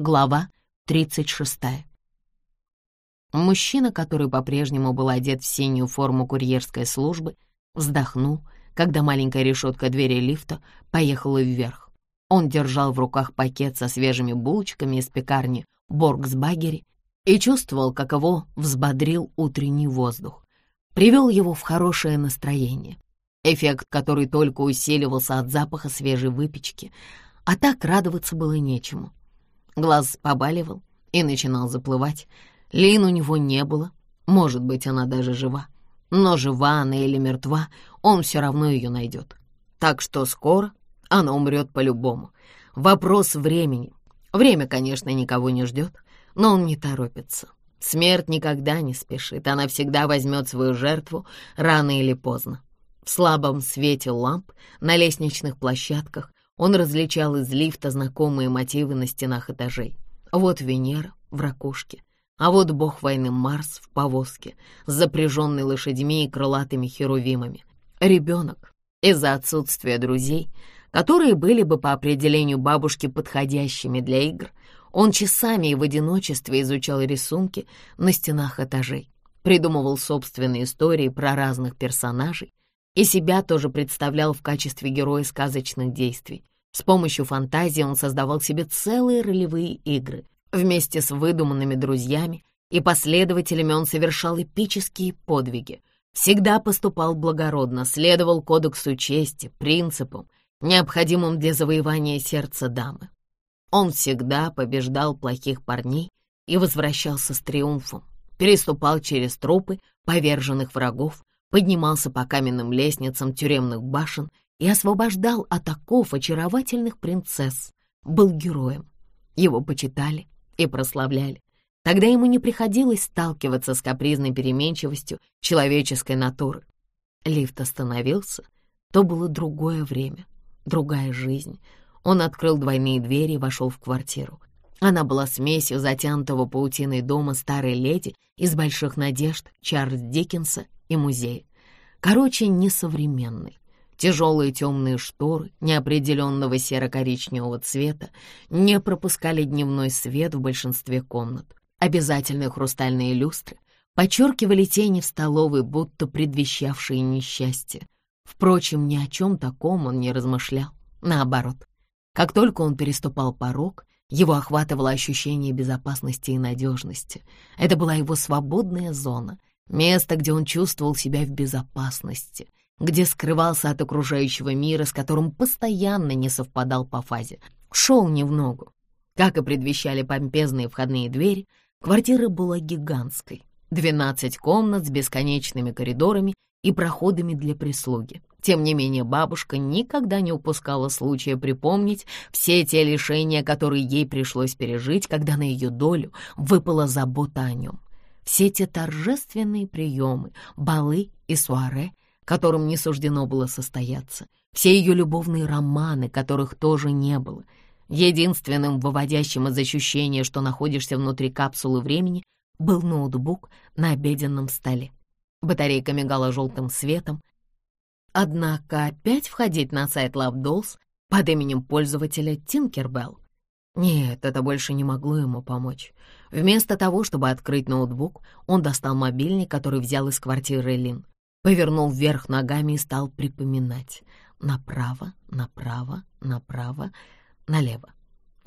Глава 36. Мужчина, который по-прежнему был одет в синюю форму курьерской службы, вздохнул, когда маленькая решетка двери лифта поехала вверх. Он держал в руках пакет со свежими булочками из пекарни Боргсбагери и чувствовал, как его взбодрил утренний воздух. Привел его в хорошее настроение. Эффект, который только усиливался от запаха свежей выпечки, а так радоваться было нечему. Глаз побаливал и начинал заплывать, Лин у него не было, может быть, она даже жива. Но жива она или мертва, он все равно ее найдет. Так что скоро она умрет по-любому. Вопрос времени. Время, конечно, никого не ждет, но он не торопится. Смерть никогда не спешит, она всегда возьмет свою жертву рано или поздно. В слабом свете ламп на лестничных площадках он различал из лифта знакомые мотивы на стенах этажей. Вот Венера в ракушке, а вот бог войны Марс в повозке, с запряженной лошадьми и крылатыми херувимами. Ребенок из-за отсутствия друзей, которые были бы по определению бабушки подходящими для игр, он часами и в одиночестве изучал рисунки на стенах этажей, придумывал собственные истории про разных персонажей и себя тоже представлял в качестве героя сказочных действий. С помощью фантазии он создавал себе целые ролевые игры — Вместе с выдуманными друзьями и последователями он совершал эпические подвиги, всегда поступал благородно, следовал кодексу чести, принципам, необходимым для завоевания сердца дамы. Он всегда побеждал плохих парней и возвращался с триумфом, переступал через трупы поверженных врагов, поднимался по каменным лестницам тюремных башен и освобождал от оков очаровательных принцесс, был героем. Его почитали и прославляли. Тогда ему не приходилось сталкиваться с капризной переменчивостью человеческой натуры. Лифт остановился, то было другое время, другая жизнь. Он открыл двойные двери и вошел в квартиру. Она была смесью затянутого паутиной дома старой леди из «Больших надежд» Чарльз Диккенса и музея. Короче, несовременный. Тяжелые темные шторы неопределенного серо-коричневого цвета не пропускали дневной свет в большинстве комнат. Обязательные хрустальные люстры подчеркивали тени в столовой, будто предвещавшие несчастье. Впрочем, ни о чем таком он не размышлял. Наоборот, как только он переступал порог, его охватывало ощущение безопасности и надежности. Это была его свободная зона, место, где он чувствовал себя в безопасности, где скрывался от окружающего мира, с которым постоянно не совпадал по фазе. Шел не в ногу. Как и предвещали помпезные входные двери, квартира была гигантской. Двенадцать комнат с бесконечными коридорами и проходами для прислуги. Тем не менее, бабушка никогда не упускала случая припомнить все те лишения, которые ей пришлось пережить, когда на ее долю выпала забота о нем. Все те торжественные приемы, балы и суаре — которым не суждено было состояться, все ее любовные романы, которых тоже не было. Единственным выводящим из ощущения, что находишься внутри капсулы времени, был ноутбук на обеденном столе. Батарейка мигала желтым светом. Однако опять входить на сайт Love Dolls под именем пользователя Tinkerbell нет, это больше не могло ему помочь. Вместо того, чтобы открыть ноутбук, он достал мобильник, который взял из квартиры Лин повернул вверх ногами и стал припоминать. Направо, направо, направо, налево.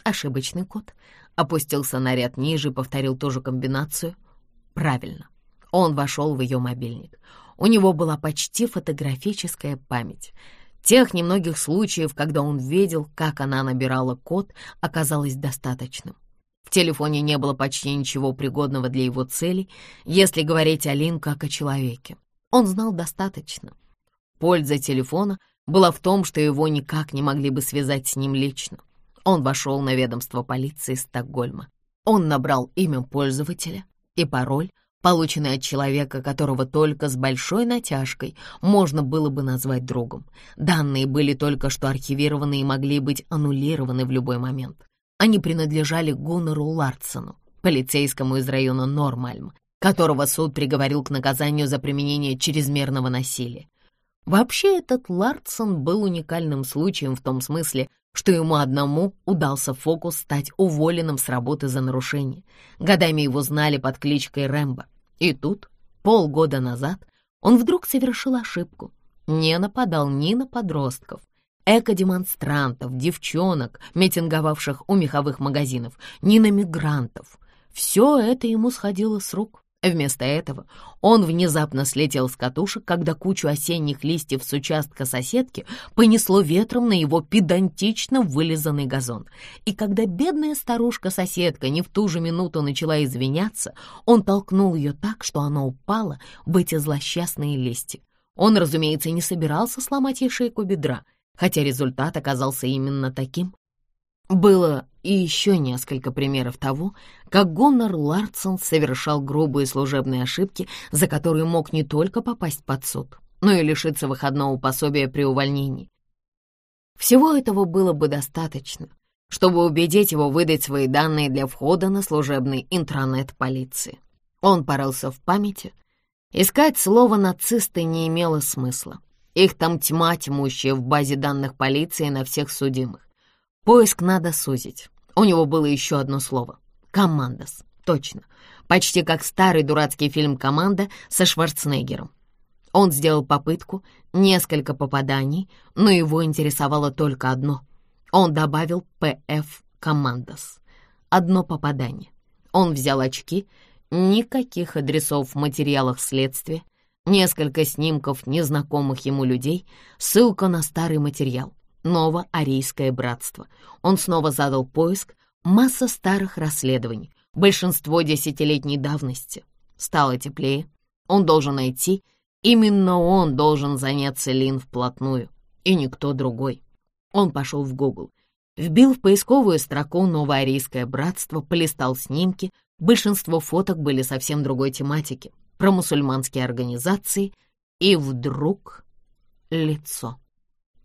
Ошибочный код. Опустился на ряд ниже, повторил ту же комбинацию. Правильно. Он вошел в ее мобильник. У него была почти фотографическая память. Тех немногих случаев, когда он видел, как она набирала код, оказалось достаточным. В телефоне не было почти ничего пригодного для его целей, если говорить о Лин как о человеке. Он знал достаточно. Польза телефона была в том, что его никак не могли бы связать с ним лично. Он вошел на ведомство полиции Стокгольма. Он набрал имя пользователя и пароль, полученный от человека, которого только с большой натяжкой можно было бы назвать другом. Данные были только что архивированы и могли быть аннулированы в любой момент. Они принадлежали Гуннеру Ларсону, полицейскому из района Нормальм, которого суд приговорил к наказанию за применение чрезмерного насилия. Вообще этот Ларсон был уникальным случаем в том смысле, что ему одному удался фокус стать уволенным с работы за нарушение. Годами его знали под кличкой Рэмбо. И тут, полгода назад, он вдруг совершил ошибку. Не нападал ни на подростков, эко-демонстрантов, девчонок, митинговавших у меховых магазинов, ни на мигрантов. Все это ему сходило с рук. Вместо этого он внезапно слетел с катушек, когда кучу осенних листьев с участка соседки понесло ветром на его педантично вылизанный газон. И когда бедная старушка-соседка не в ту же минуту начала извиняться, он толкнул ее так, что она упала в эти злосчастные листья. Он, разумеется, не собирался сломать ей шейку бедра, хотя результат оказался именно таким. Было и еще несколько примеров того, как Гоннор Ларсон совершал грубые служебные ошибки, за которые мог не только попасть под суд, но и лишиться выходного пособия при увольнении. Всего этого было бы достаточно, чтобы убедить его выдать свои данные для входа на служебный интранет полиции. Он порылся в памяти. Искать слово «нацисты» не имело смысла. Их там тьма тьмущая в базе данных полиции на всех судимых. Поиск надо сузить. У него было еще одно слово — «командос». Точно. Почти как старый дурацкий фильм «Команда» со Шварценеггером. Он сделал попытку, несколько попаданий, но его интересовало только одно. Он добавил «ПФ Командос». Одно попадание. Он взял очки, никаких адресов в материалах следствия, несколько снимков незнакомых ему людей, ссылка на старый материал. Новоарийское братство. Он снова задал поиск, масса старых расследований, большинство десятилетней давности. Стало теплее. Он должен найти, именно он должен заняться Лин вплотную, и никто другой. Он пошел в Google, вбил в поисковую строку «Новоарийское братство», полистал снимки, большинство фоток были совсем другой тематики, про мусульманские организации, и вдруг лицо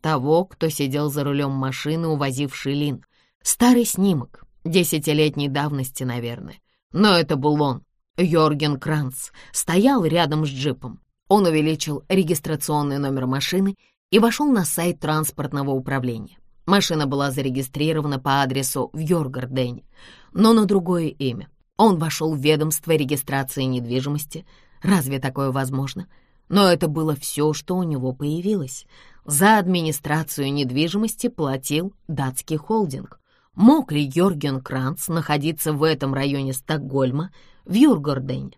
того, кто сидел за рулем машины, увозивший Лин. Старый снимок, десятилетней давности, наверное. Но это был он, Йорген Кранц, стоял рядом с джипом. Он увеличил регистрационный номер машины и вошел на сайт транспортного управления. Машина была зарегистрирована по адресу в Йоргардене, но на другое имя. Он вошел в ведомство регистрации недвижимости. Разве такое возможно? Но это было все, что у него появилось. За администрацию недвижимости платил датский холдинг. Мог ли Йорген Кранц находиться в этом районе Стокгольма, в Юргордене?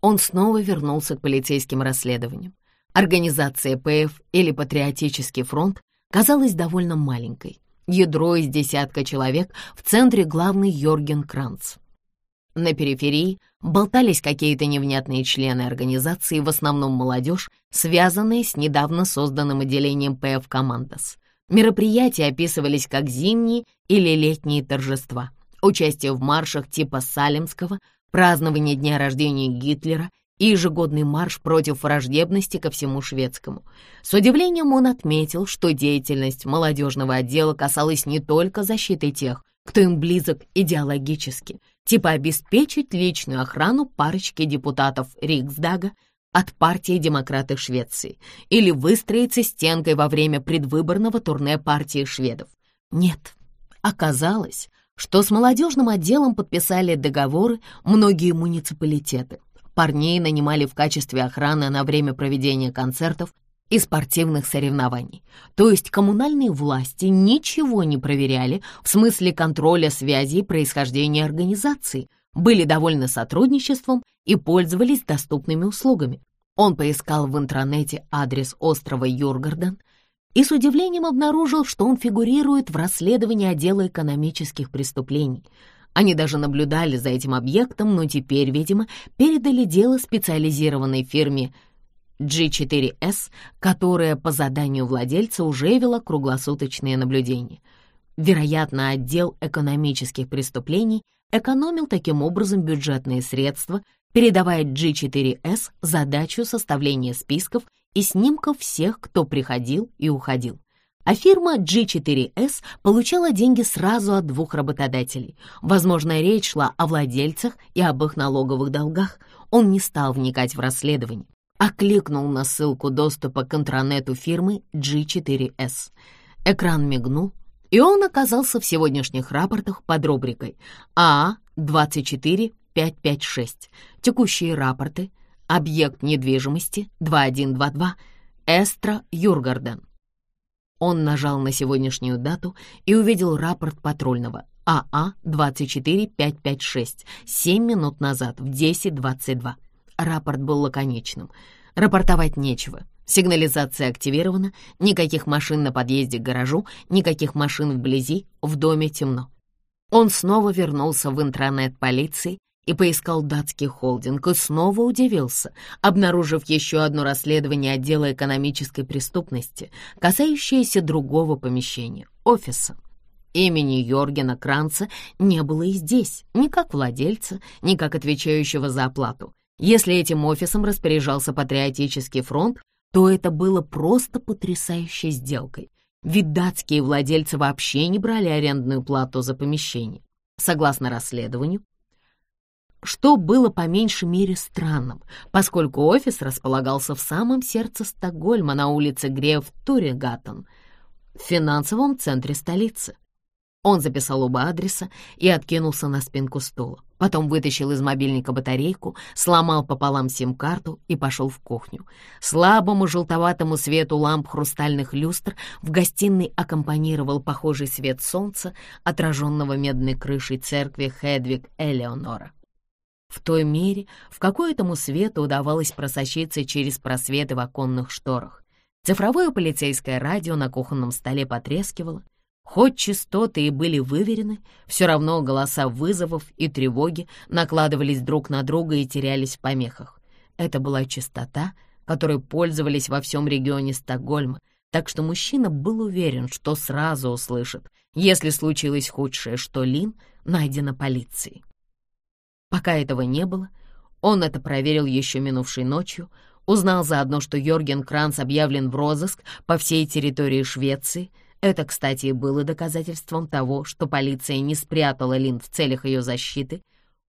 Он снова вернулся к полицейским расследованиям. Организация ПФ или Патриотический фронт казалась довольно маленькой. Ядро из десятка человек, в центре главный Йорген Кранц. На периферии болтались какие-то невнятные члены организации, в основном молодежь, связанные с недавно созданным отделением ПФ «Командос». Мероприятия описывались как зимние или летние торжества, участие в маршах типа Салемского, празднование дня рождения Гитлера и ежегодный марш против враждебности ко всему шведскому. С удивлением он отметил, что деятельность молодежного отдела касалась не только защиты тех, кто им близок идеологически, типа обеспечить личную охрану парочки депутатов Риксдага от партии демократов Швеции или выстроиться стенкой во время предвыборного турне партии шведов. Нет, оказалось, что с молодежным отделом подписали договоры многие муниципалитеты. Парней нанимали в качестве охраны на время проведения концертов и спортивных соревнований. То есть коммунальные власти ничего не проверяли в смысле контроля связи и происхождения организации, были довольны сотрудничеством и пользовались доступными услугами. Он поискал в интернете адрес острова Юргарден и с удивлением обнаружил, что он фигурирует в расследовании отдела экономических преступлений. Они даже наблюдали за этим объектом, но теперь, видимо, передали дело специализированной фирме G4S, которая по заданию владельца уже вела круглосуточные наблюдения. Вероятно, отдел экономических преступлений экономил таким образом бюджетные средства, передавая G4S задачу составления списков и снимков всех, кто приходил и уходил. А фирма G4S получала деньги сразу от двух работодателей. Возможно, речь шла о владельцах и об их налоговых долгах. Он не стал вникать в расследование а на ссылку доступа к интранету фирмы G4S. Экран мигнул, и он оказался в сегодняшних рапортах под рубрикой АА-24556. Текущие рапорты. Объект недвижимости 2122. Эстра Юргарден. Он нажал на сегодняшнюю дату и увидел рапорт патрульного АА-24556 7 минут назад в 10.22. Рапорт был лаконичным. Рапортовать нечего. Сигнализация активирована, никаких машин на подъезде к гаражу, никаких машин вблизи, в доме темно. Он снова вернулся в интернет полиции и поискал датский холдинг, и снова удивился, обнаружив еще одно расследование отдела экономической преступности, касающееся другого помещения — офиса. Имени Йоргена Кранца не было и здесь, ни как владельца, ни как отвечающего за оплату. Если этим офисом распоряжался Патриотический фронт, то это было просто потрясающей сделкой. Ведь датские владельцы вообще не брали арендную плату за помещение. Согласно расследованию, что было по меньшей мере странным, поскольку офис располагался в самом сердце Стокгольма на улице Греф Туригатон, в финансовом центре столицы. Он записал оба адреса и откинулся на спинку стула. Потом вытащил из мобильника батарейку, сломал пополам сим-карту и пошел в кухню. Слабому желтоватому свету ламп хрустальных люстр в гостиной аккомпанировал похожий свет солнца, отраженного медной крышей церкви Хедвиг Элеонора. В той мере, в какой этому свету удавалось просочиться через просветы в оконных шторах. Цифровое полицейское радио на кухонном столе потрескивало, Хоть частоты и были выверены, все равно голоса вызовов и тревоги накладывались друг на друга и терялись в помехах. Это была частота, которой пользовались во всем регионе Стокгольма, так что мужчина был уверен, что сразу услышит, если случилось худшее, что Лин найдена полицией. Пока этого не было, он это проверил еще минувшей ночью, узнал заодно, что Йорген Кранц объявлен в розыск по всей территории Швеции — это, кстати, было доказательством того, что полиция не спрятала Лин в целях ее защиты.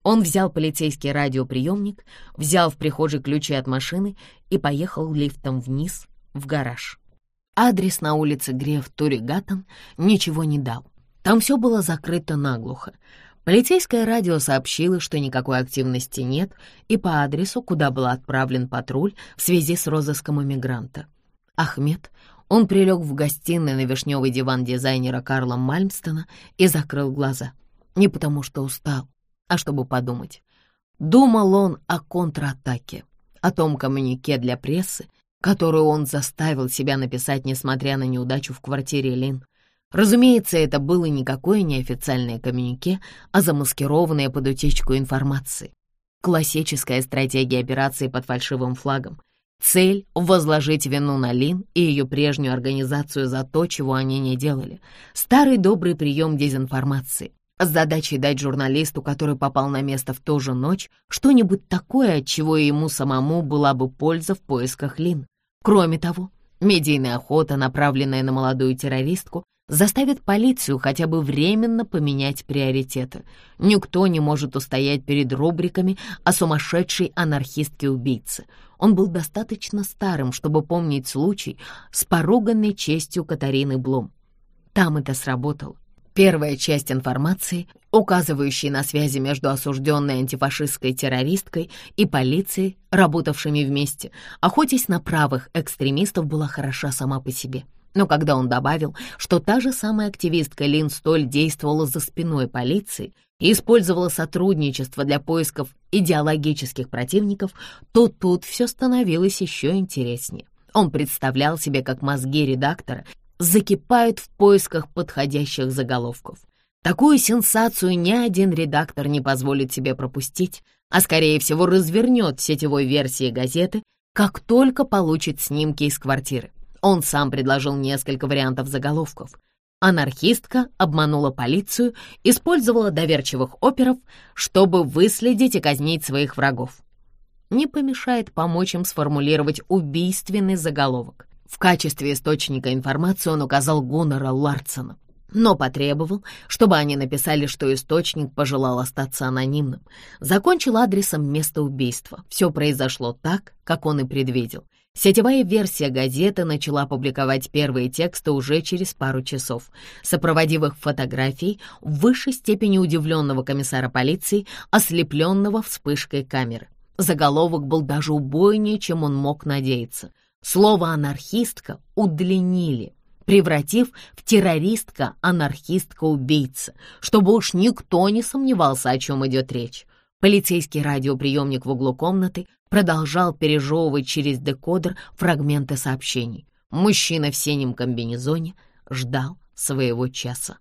Он взял полицейский радиоприемник, взял в прихожей ключи от машины и поехал лифтом вниз в гараж. Адрес на улице Греф Туригатан ничего не дал. Там все было закрыто наглухо. Полицейское радио сообщило, что никакой активности нет, и по адресу, куда был отправлен патруль в связи с розыском иммигранта. Ахмед он прилег в гостиной на вишневый диван дизайнера Карла Мальмстона и закрыл глаза. Не потому что устал, а чтобы подумать. Думал он о контратаке, о том коммунике для прессы, которую он заставил себя написать, несмотря на неудачу в квартире Лин. Разумеется, это было никакое неофициальное коммюнике, а замаскированное под утечку информации. Классическая стратегия операции под фальшивым флагом. Цель — возложить вину на Лин и ее прежнюю организацию за то, чего они не делали. Старый добрый прием дезинформации. С задачей дать журналисту, который попал на место в ту же ночь, что-нибудь такое, от чего ему самому была бы польза в поисках Лин. Кроме того, медийная охота, направленная на молодую террористку, заставит полицию хотя бы временно поменять приоритеты. Никто не может устоять перед рубриками о сумасшедшей анархистке-убийце. Он был достаточно старым, чтобы помнить случай с поруганной честью Катарины Блум. Там это сработало. Первая часть информации, указывающей на связи между осужденной антифашистской террористкой и полицией, работавшими вместе, охотясь на правых экстремистов, была хороша сама по себе. Но когда он добавил, что та же самая активистка Лин Столь действовала за спиной полиции и использовала сотрудничество для поисков идеологических противников, то тут все становилось еще интереснее. Он представлял себе, как мозги редактора закипают в поисках подходящих заголовков. Такую сенсацию ни один редактор не позволит себе пропустить, а скорее всего развернет сетевой версии газеты, как только получит снимки из квартиры. Он сам предложил несколько вариантов заголовков. Анархистка обманула полицию, использовала доверчивых оперов, чтобы выследить и казнить своих врагов. Не помешает помочь им сформулировать убийственный заголовок. В качестве источника информации он указал Гуннера Ларсона, но потребовал, чтобы они написали, что источник пожелал остаться анонимным. Закончил адресом места убийства. Все произошло так, как он и предвидел — Сетевая версия газеты начала публиковать первые тексты уже через пару часов, сопроводив их фотографией в высшей степени удивленного комиссара полиции, ослепленного вспышкой камеры. Заголовок был даже убойнее, чем он мог надеяться. Слово «анархистка» удлинили, превратив в террористка-анархистка-убийца, чтобы уж никто не сомневался, о чем идет речь. Полицейский радиоприемник в углу комнаты продолжал пережевывать через декодер фрагменты сообщений. Мужчина в синем комбинезоне ждал своего часа.